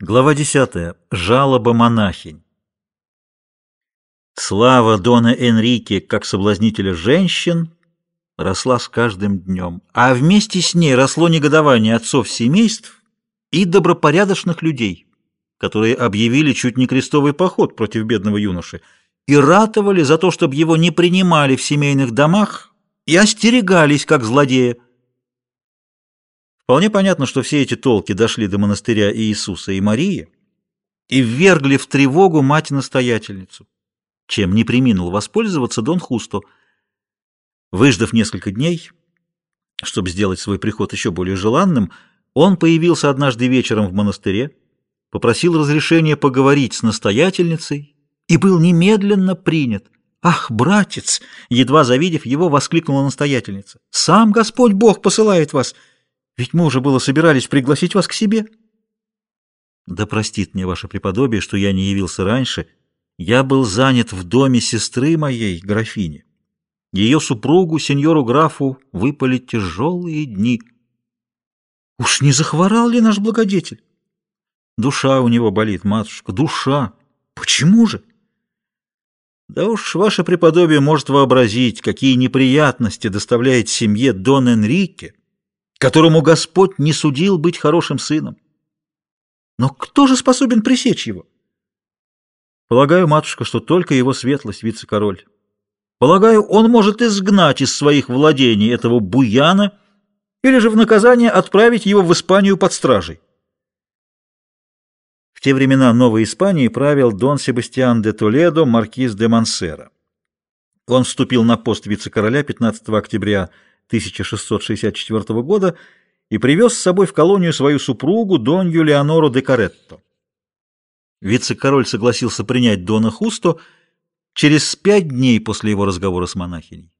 Глава 10. Жалоба монахинь. Слава Дона Энрике как соблазнителя женщин росла с каждым днем, а вместе с ней росло негодование отцов семейств и добропорядочных людей, которые объявили чуть не крестовый поход против бедного юноши и ратовали за то, чтобы его не принимали в семейных домах и остерегались как злодея. Вполне понятно, что все эти толки дошли до монастыря Иисуса и Марии и ввергли в тревогу мать-настоятельницу, чем не приминул воспользоваться Дон Хусто. Выждав несколько дней, чтобы сделать свой приход еще более желанным, он появился однажды вечером в монастыре, попросил разрешения поговорить с настоятельницей и был немедленно принят. «Ах, братец!» — едва завидев его, воскликнула настоятельница. «Сам Господь Бог посылает вас!» Ведь мы уже было собирались пригласить вас к себе. Да простит мне ваше преподобие, что я не явился раньше. Я был занят в доме сестры моей, графини. Ее супругу, сеньору графу, выпали тяжелые дни. Уж не захворал ли наш благодетель? Душа у него болит, матушка, душа. Почему же? Да уж ваше преподобие может вообразить, какие неприятности доставляет семье Дон Энрике, которому Господь не судил быть хорошим сыном. Но кто же способен пресечь его? Полагаю, матушка, что только его светлость, вице-король. Полагаю, он может изгнать из своих владений этого буяна или же в наказание отправить его в Испанию под стражей. В те времена Новой Испании правил Дон Себастьян де Толедо, маркиз де Мансера. Он вступил на пост вице-короля 15 октября 1664 года и привез с собой в колонию свою супругу Донью Леонору де Каретто. Вице-король согласился принять Дона Хусто через пять дней после его разговора с монахиней.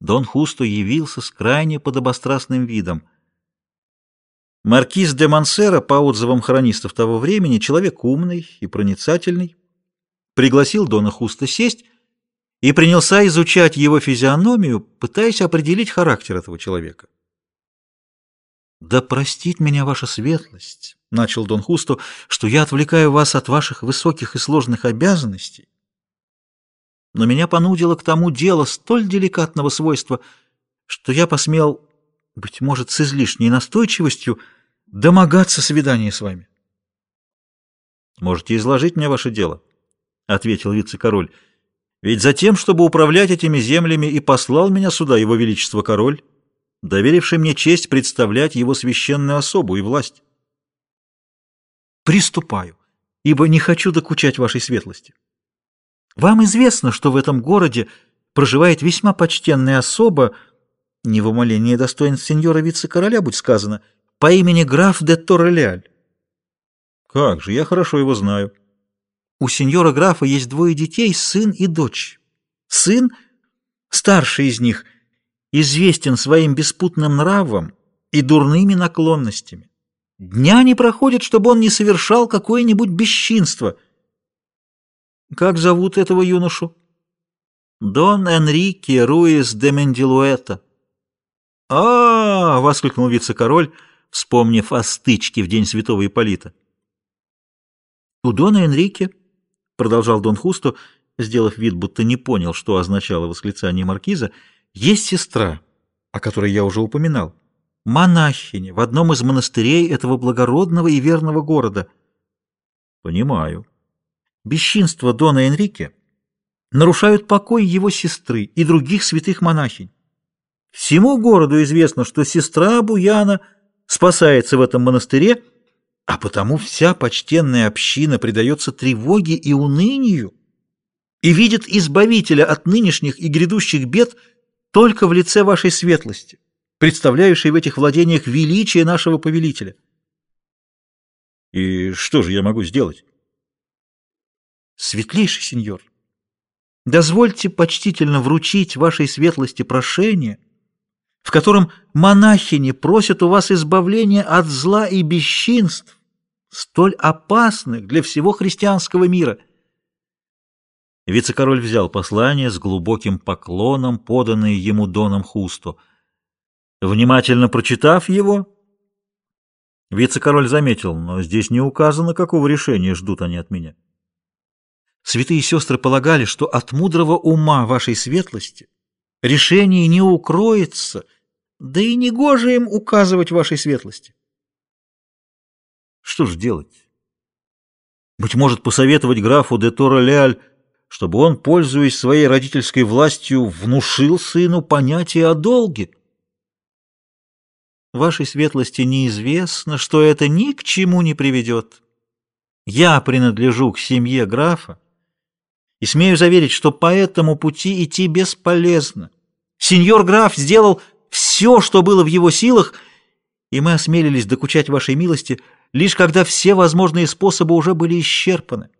Дон Хусто явился с крайне подобострастным видом. Маркиз де Мансера, по отзывам хронистов того времени, человек умный и проницательный, пригласил Дона Хуста сесть и принялся изучать его физиономию, пытаясь определить характер этого человека. «Да простит меня ваша светлость», — начал Дон Хусто, — «что я отвлекаю вас от ваших высоких и сложных обязанностей, но меня понудило к тому дело столь деликатного свойства, что я посмел, быть может, с излишней настойчивостью, домогаться свидания с вами». «Можете изложить мне ваше дело», — ответил вице-король, — ведь за тем, чтобы управлять этими землями, и послал меня сюда его величество король, доверивший мне честь представлять его священную особу и власть. Приступаю, ибо не хочу докучать вашей светлости. Вам известно, что в этом городе проживает весьма почтенная особа, не в умолении достоинств сеньора вице-короля, будь сказано, по имени граф де Торреляль. Как же, я хорошо его знаю. У сеньора графа есть двое детей, сын и дочь. Сын, старший из них, известен своим беспутным нравом и дурными наклонностями. Дня не проходит, чтобы он не совершал какое-нибудь бесчинство. Как зовут этого юношу? Дон Энрике Руис де Мендилуэта. а, -а, -а воскликнул вице-король, вспомнив о стычке в день святого Ипполита. У Дона Энрике — продолжал Дон Хусто, сделав вид, будто не понял, что означало восклицание маркиза, — есть сестра, о которой я уже упоминал, монахиня в одном из монастырей этого благородного и верного города. — Понимаю. Бесчинство Дона Энрике нарушают покой его сестры и других святых монахинь. Всему городу известно, что сестра Буяна спасается в этом монастыре, — а потому вся почтенная община предается тревоге и унынию и видит избавителя от нынешних и грядущих бед только в лице вашей светлости, представляющей в этих владениях величие нашего повелителя. И что же я могу сделать? Светлейший сеньор, дозвольте почтительно вручить вашей светлости прошение, в котором монахини просят у вас избавления от зла и бесчинств, столь опасных для всего христианского мира. Вице-король взял послание с глубоким поклоном, поданное ему Доном Хусто. Внимательно прочитав его, Вице-король заметил, но здесь не указано, какого решения ждут они от меня. Святые сестры полагали, что от мудрого ума вашей светлости решение не укроется, да и не гоже им указывать вашей светлости. Что ж делать? Быть может, посоветовать графу де Торо-Леаль, чтобы он, пользуясь своей родительской властью, внушил сыну понятие о долге. Вашей светлости неизвестно, что это ни к чему не приведет. Я принадлежу к семье графа, и смею заверить, что по этому пути идти бесполезно. Сеньор граф сделал все, что было в его силах, и мы осмелились докучать вашей милости, лишь когда все возможные способы уже были исчерпаны.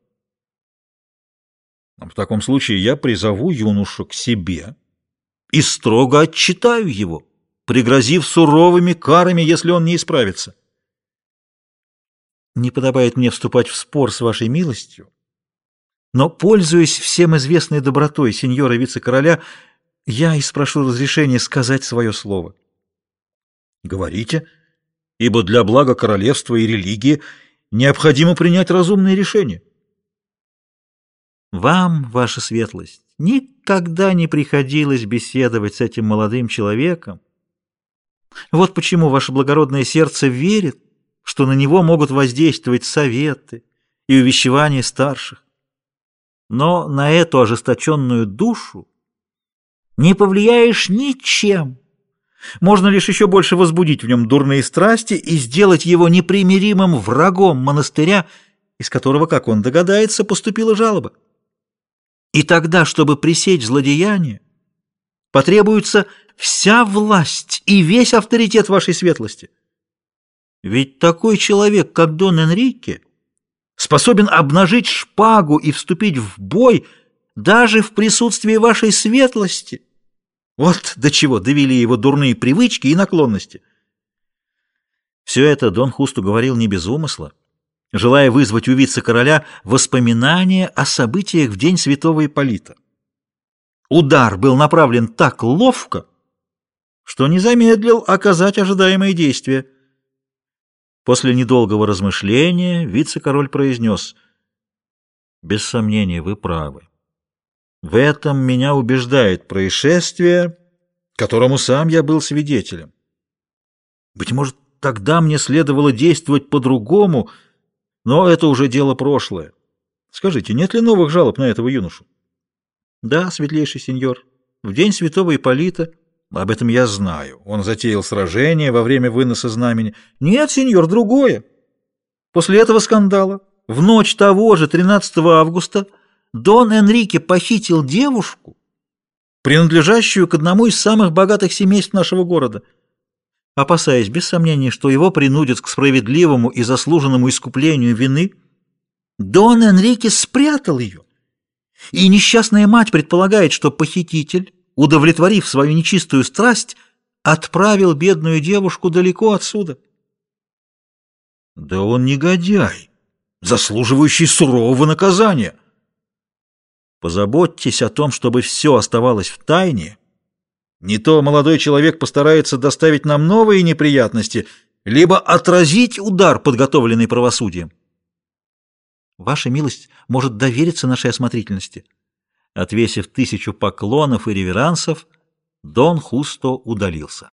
В таком случае я призову юношу к себе и строго отчитаю его пригрозив суровыми карами, если он не исправится. Не подобает мне вступать в спор с вашей милостью, но, пользуясь всем известной добротой сеньора вице-короля, я и спрошу разрешения сказать свое слово. Говорите, ибо для блага королевства и религии необходимо принять разумные решения. Вам, ваша светлость, никогда не приходилось беседовать с этим молодым человеком, вот почему ваше благородное сердце верит, что на него могут воздействовать советы и увещевания старших. Но на эту ожесточенную душу не повлияешь ничем. Можно лишь еще больше возбудить в нем дурные страсти и сделать его непримиримым врагом монастыря, из которого, как он догадается, поступила жалоба. И тогда, чтобы пресечь злодеяние, потребуется вся власть и весь авторитет вашей светлости. Ведь такой человек, как Дон Энрике, способен обнажить шпагу и вступить в бой даже в присутствии вашей светлости. Вот до чего довели его дурные привычки и наклонности. Все это Дон Хусту говорил не без умысла, желая вызвать у вице-короля воспоминания о событиях в день святого Ипполита. Удар был направлен так ловко, что не замедлил оказать ожидаемое действие. После недолгого размышления вице-король произнес, «Без сомнения, вы правы. В этом меня убеждает происшествие, которому сам я был свидетелем. Быть может, тогда мне следовало действовать по-другому, но это уже дело прошлое. Скажите, нет ли новых жалоб на этого юношу? Да, светлейший сеньор, в день святого Ипполита об этом я знаю. Он затеял сражение во время выноса знамени. Нет, сеньор, другое. После этого скандала, в ночь того же 13 августа, Дон Энрике похитил девушку, принадлежащую к одному из самых богатых семейств нашего города. Опасаясь, без сомнения, что его принудят к справедливому и заслуженному искуплению вины, Дон Энрике спрятал ее. И несчастная мать предполагает, что похититель удовлетворив свою нечистую страсть, отправил бедную девушку далеко отсюда. Да он негодяй, заслуживающий сурового наказания. Позаботьтесь о том, чтобы все оставалось в тайне. Не то молодой человек постарается доставить нам новые неприятности, либо отразить удар, подготовленный правосудием. Ваша милость может довериться нашей осмотрительности. Отвесив тысячу поклонов и реверансов, Дон Хусто удалился.